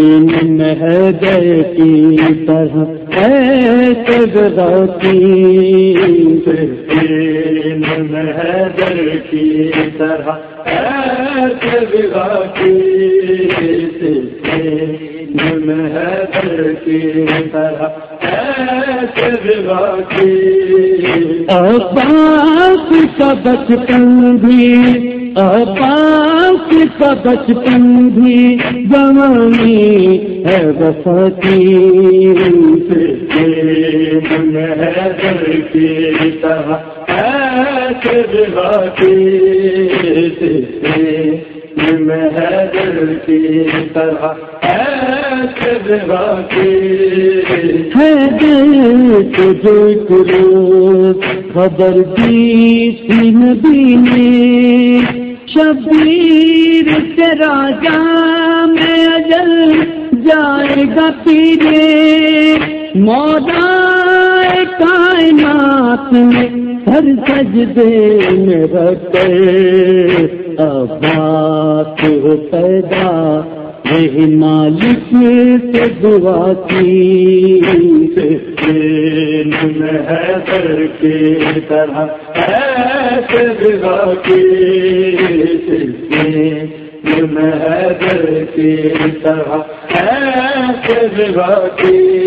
ان حیدر کی طرح ایسے گزاتی ان حیدر کی طرح ایسے کی طرح ایسے کا بچپن بھی پاس کا بچپن بھی جوانی ہے بستی کی۔ طرح محدر کی طرح ہے تجھے کرو خبر دی تھی نبی نے شبیر تیرا جام اجل، جائے گا پیرے۔ مودا کائنات میں ہر سجدے میں رکھے ابات ہو پیدا یہی مالک سے دعا کی حیدر طرح، ایسے دعا کی طرح، ایسے دعا کی۔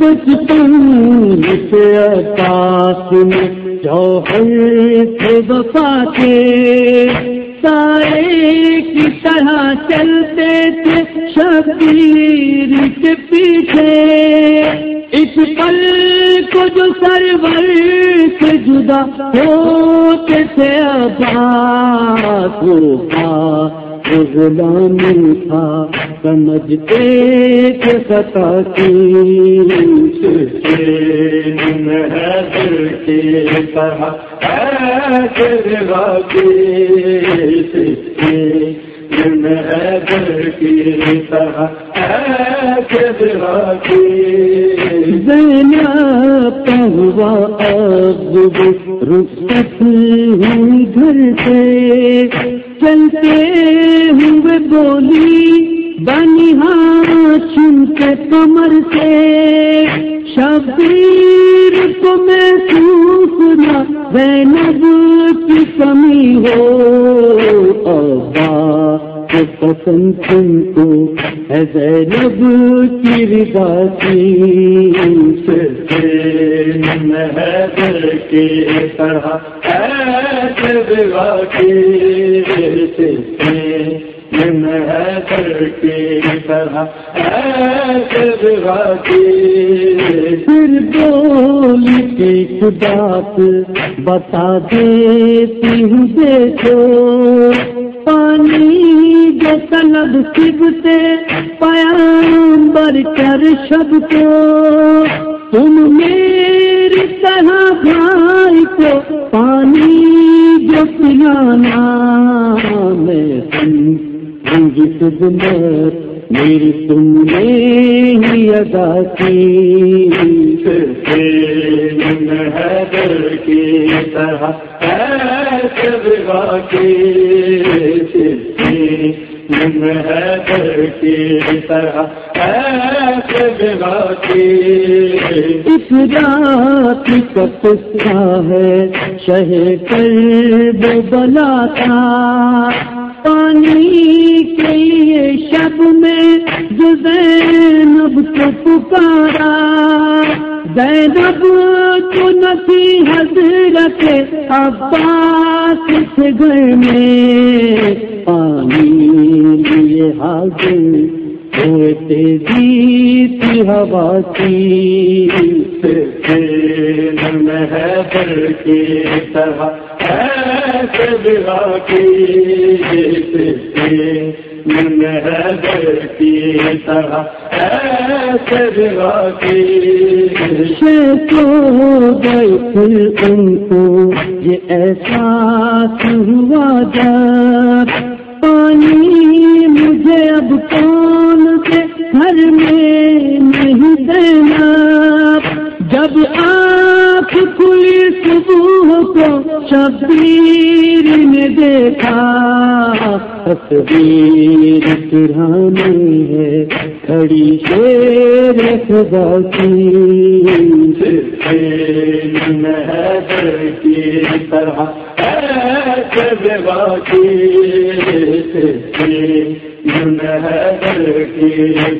بچپن سے آکاش میں جوہر تھے وفا کے سارے کی طرح چلتے تھے، شبیر کے پیچھے۔ اس پل کو جو سرور سے جدا ہوتے تھے کو غلامی تھا سمجھتے کہ خطا کی۔ حیدر کی طرح ایسے حیدر رخصت ہوں گھر سے۔ چلتے ہوئے بولی، بنی ہاں چن کے کمر سے۔ شبیر کو محسوس نہ، زینب کی کمی ہو۔ پسند تم کو ہے زینب کی رضا کی۔ طرح طرح پھر بول کی خدات بتا دیتی ہوں دیکھو پانی جو طلب سبتے پیامبر کر شب کو۔ تم میری طرح بھائی کو پانی جو پلانا میں خدمت میری تم نے ہی ادا کی۔ حیدر کی طرح ایسے دعا کی حیدر کی طرح ایسے اس رات کا قصہ ہے، شہ کر بلا تھا۔ پانی کے لیے شب میں جو زینب کو پکارا، زینب تو نسی حضرت عباس سے گھر میں۔ پانی لیے حاضر تیزی کی ہوا کی۔ حیدر کی طرح ایسے دعا کی حیدر کی طرح، ایسے دعا کی کو گئے پھر ان کو یہ احساس ہوا جب پانی مجھے اب کون شبیر نے دیکھا تصویر سرانی ہے کھڑی شیر خدا کی۔ طرح باقی کی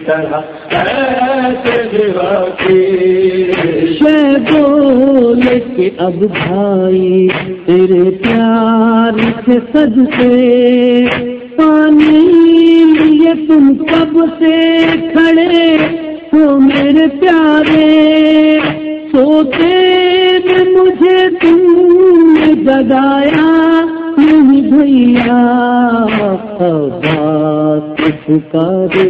طرح بول کے اب بھائی تیرے پیار سے سج سے پانی لیے تم کب سے کھڑے ہو میرے پیارے سوتے مجھے تم نے جگایا بھیا بات پکارے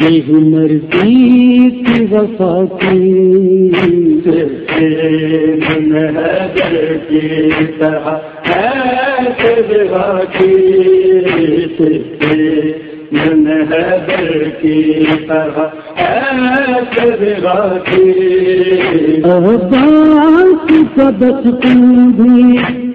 یہی مرضی کی وفا کی۔ کی طرح باقی محبر کی طرح بچپن بھی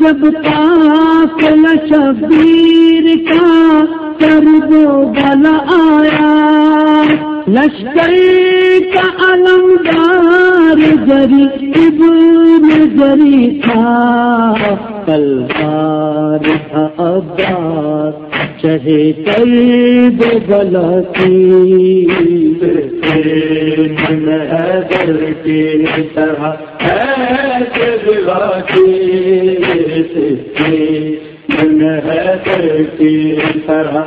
جب پاک لشبیر کا کر دو بلا آیا، لشکر کا علمدار جری ابن جری تھا، کل بار تھا عباس چہے کر دو بلا کی۔ کی طرح باقی محبر کی طرح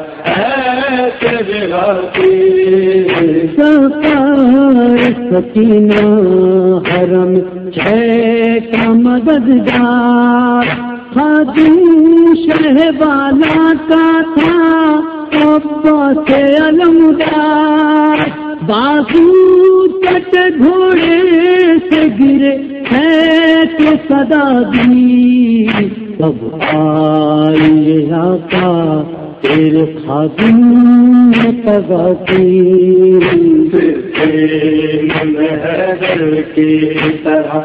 باقی سکینہ حرم چھ کا مددگار۔ خادم شہ والا کا تھا، ابا سے علمدار بازو کٹ گھوڑے سے گرے ہے کہ صدا دی سب آئی آقا۔ تیرے خادم نے پگا کی۔ محبر کی طرح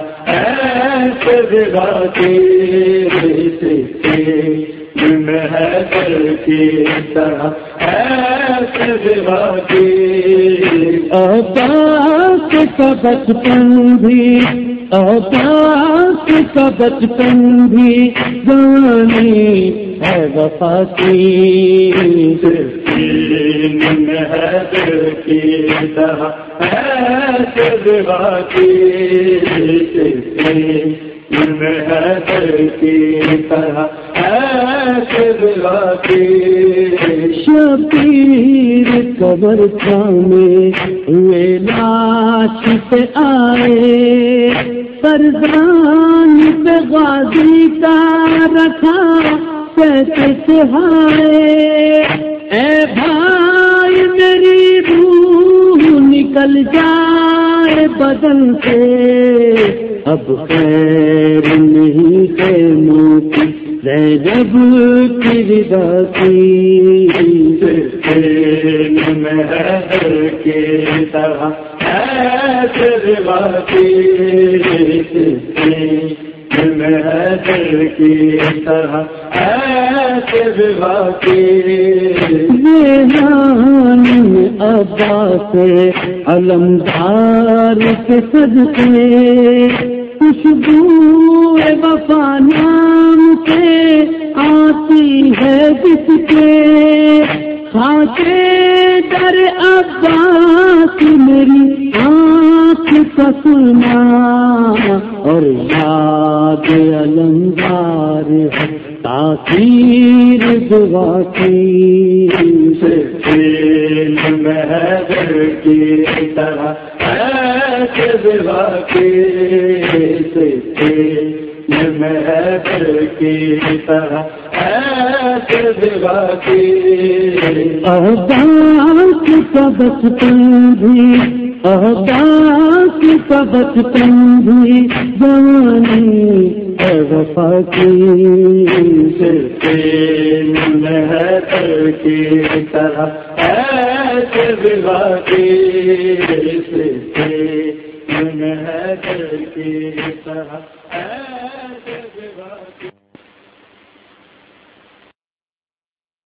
باقی محبر کی طرح باقی عباس کا بچپن بھی عباس کا بچپن بھی، جانی ہے وفا کی۔ شبیر قبر خانے ہوئے لاش پہ آئے۔ سردان پہ غازی کا رکھا۔ اے بھائی میری روح نکل جائے بدن سے۔ اب خیر نہیں ہے موتی زینب کی ردا کی۔ محبر کی طرح باقی محبر کی طرح باقی ریحان میں ابا سے علمدار کے صدقے خوشبو وفا نام سے آتی ہے جس کے در عباس میری آنکھ کا سنا اور یاد علمدار ہے تاثیر دعا کی۔ محبر کی طرح باقی کی۔ طرح احداث بچپن بھی احداث بچپن بھی جوانی ہے وفا کی کی طرح ایسے کی کی طرح